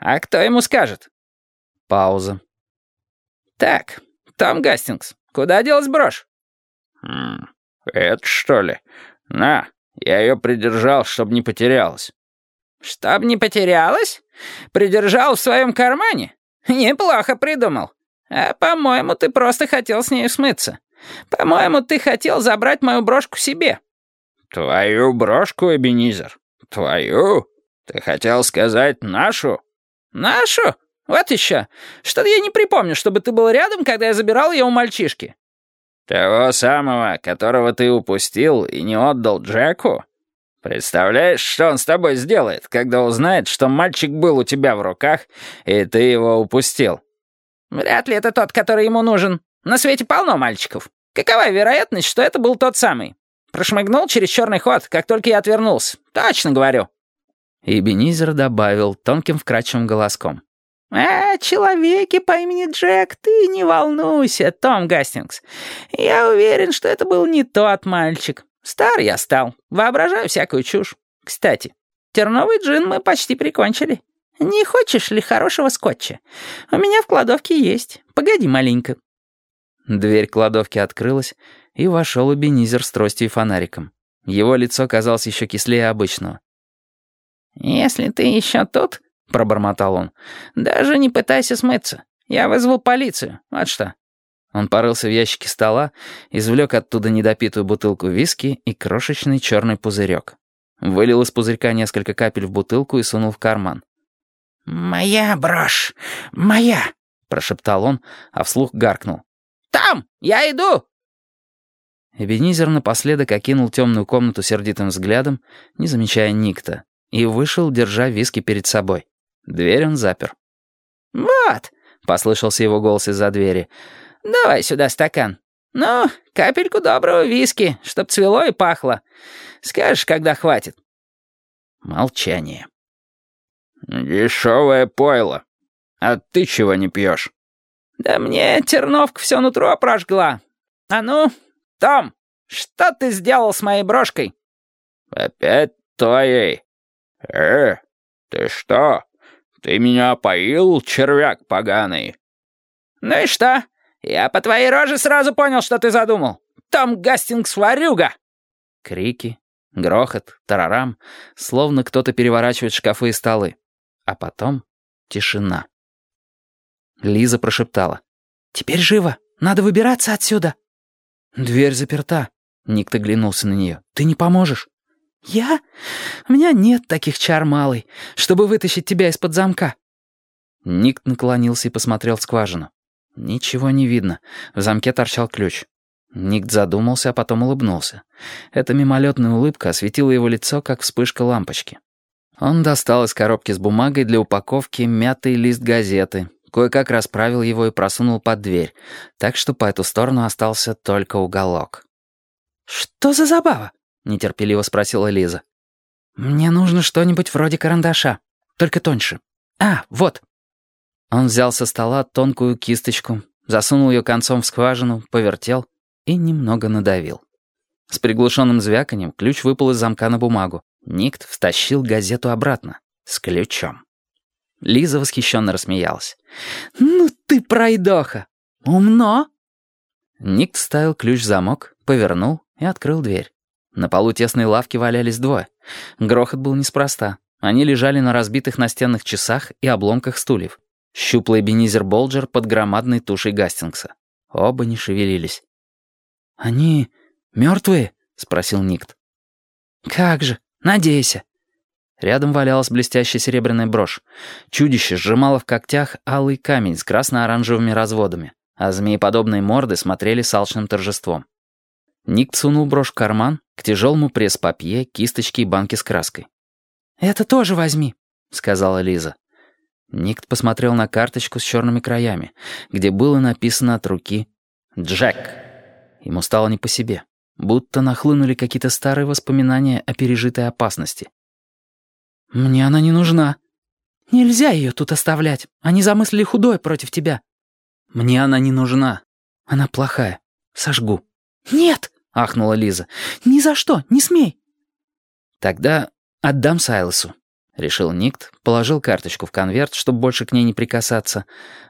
А кто ему скажет?» Пауза. «Так, Том Гастингс, куда делась брошь?» «Хм, это что ли? На, я ее придержал, чтобы не потерялась». «Чтоб не потерялась? Придержал в своем кармане? Неплохо придумал. А, по-моему, ты просто хотел с ней смыться. По-моему, ты хотел забрать мою брошку себе». «Твою брошку, Эбенизер? Твою? Ты хотел сказать нашу?» «Нашу? Вот еще. Что-то я не припомню, чтобы ты был рядом, когда я забирал ее у мальчишки». «Того самого, которого ты упустил и не отдал Джеку? Представляешь, что он с тобой сделает, когда узнает, что мальчик был у тебя в руках, и ты его упустил?» «Вряд ли это тот, который ему нужен. На свете полно мальчиков. Какова вероятность, что это был тот самый? Прошмыгнул через черный ход, как только я отвернулся. Точно говорю». И Бенизер добавил тонким вкрадчивым голоском. «А, человеке по имени Джек, ты не волнуйся, Том Гастингс. Я уверен, что это был не тот мальчик. Стар я стал, воображаю всякую чушь. Кстати, терновый джин мы почти прикончили. Не хочешь ли хорошего скотча? У меня в кладовке есть. Погоди маленько». Дверь кладовки открылась, и вошел Эбенизер с тростью и фонариком. Его лицо казалось еще кислее обычного. «Если ты еще тут...» — пробормотал он. «Даже не пытайся смыться. Я вызвал полицию. Вот что». Он порылся в ящике стола, извлек оттуда недопитую бутылку виски и крошечный черный пузырек. Вылил из пузырька несколько капель в бутылку и сунул в карман. «Моя брошь! Моя!» — прошептал он, а вслух гаркнул. «Там! Я иду!» Эбенизер напоследок окинул темную комнату сердитым взглядом, не замечая никто, и вышел, держа виски перед собой. Дверь он запер. «Вот», — послышался его голос из-за двери, — «давай сюда стакан. Ну, капельку доброго виски, чтоб цвело и пахло. Скажешь, когда хватит». Молчание. «Дешевое пойло. А ты чего не пьешь?» «Да мне терновка все нутро прожгла. А ну, Том, что ты сделал с моей брошкой?» «Опять твоей? Э, ты что?» «Ты меня опоил, червяк поганый?» «Ну и что? Я по твоей роже сразу понял, что ты задумал. Том Гастингс ворюга!» Крики, грохот, тарарам, словно кто-то переворачивает шкафы и столы. А потом тишина. Лиза прошептала. «Теперь живо! Надо выбираться отсюда!» «Дверь заперта!» Ник оглянулся на нее. «Ты не поможешь?» «Я? У меня нет таких чар, малый, чтобы вытащить тебя из-под замка». Ник наклонился и посмотрел в скважину. Ничего не видно. В замке торчал ключ. Ник задумался, а потом улыбнулся. Эта мимолетная улыбка осветила его лицо, как вспышка лампочки. Он достал из коробки с бумагой для упаковки мятый лист газеты, кое-как расправил его и просунул под дверь, так что по эту сторону остался только уголок. «Что за забава?» Нетерпеливо спросила Лиза. «Мне нужно что-нибудь вроде карандаша, только тоньше. А, вот». Он взял со стола тонкую кисточку, засунул ее концом в скважину, повертел и немного надавил. С приглушенным звяканием ключ выпал из замка на бумагу. Никт втащил газету обратно, с ключом. Лиза восхищенно рассмеялась. «Ну ты пройдоха! Умно!» Никт вставил ключ в замок, повернул и открыл дверь. На полу тесной лавки валялись двое. Грохот был неспроста. Они лежали на разбитых настенных часах и обломках стульев. Щуплый Бенизер Болджер под громадной тушей Гастингса. Оба не шевелились. «Они мертвые?» — спросил Никт. «Как же, надейся». Рядом валялась блестящая серебряная брошь. Чудище сжимало в когтях алый камень с красно-оранжевыми разводами, а змееподобные морды смотрели с алчным торжеством. Ник сунул брошь в карман, к тяжелому пресс-папье, кисточке и банке с краской. «Это тоже возьми», — сказала Лиза. Никт посмотрел на карточку с черными краями, где было написано от руки «Джек». Ему стало не по себе, будто нахлынули какие-то старые воспоминания о пережитой опасности. «Мне она не нужна». «Нельзя ее тут оставлять. Они замыслили худое против тебя». «Мне она не нужна. Она плохая. Сожгу». «Нет!» — ахнула Лиза. «Ни за что, не смей!» «Тогда отдам Сайлосу. решил Никт, положил карточку в конверт, чтобы больше к ней не прикасаться,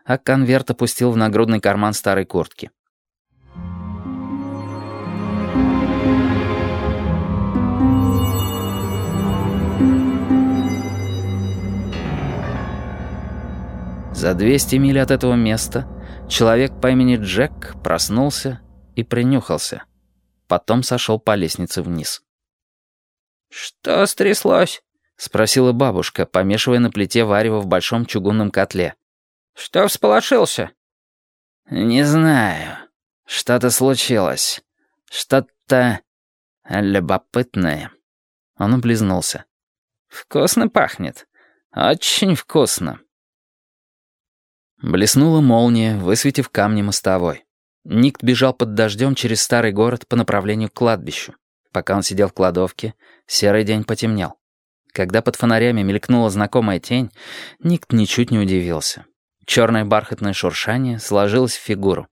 а конверт опустил в нагрудный карман старой куртки. За 200 миль от этого места человек по имени Джек проснулся и принюхался. Потом сошел по лестнице вниз. «Что стряслось?» — спросила бабушка, помешивая на плите варево в большом чугунном котле. «Что всполошился?» «Не знаю. Что-то случилось. Что-то любопытное». Он облизнулся. «Вкусно пахнет. Очень вкусно». Блеснула молния, высветив камни мостовой. Никт бежал под дождем через старый город по направлению к кладбищу. Пока он сидел в кладовке, серый день потемнел. Когда под фонарями мелькнула знакомая тень, Никт ничуть не удивился. Черное бархатное шуршание сложилось в фигуру.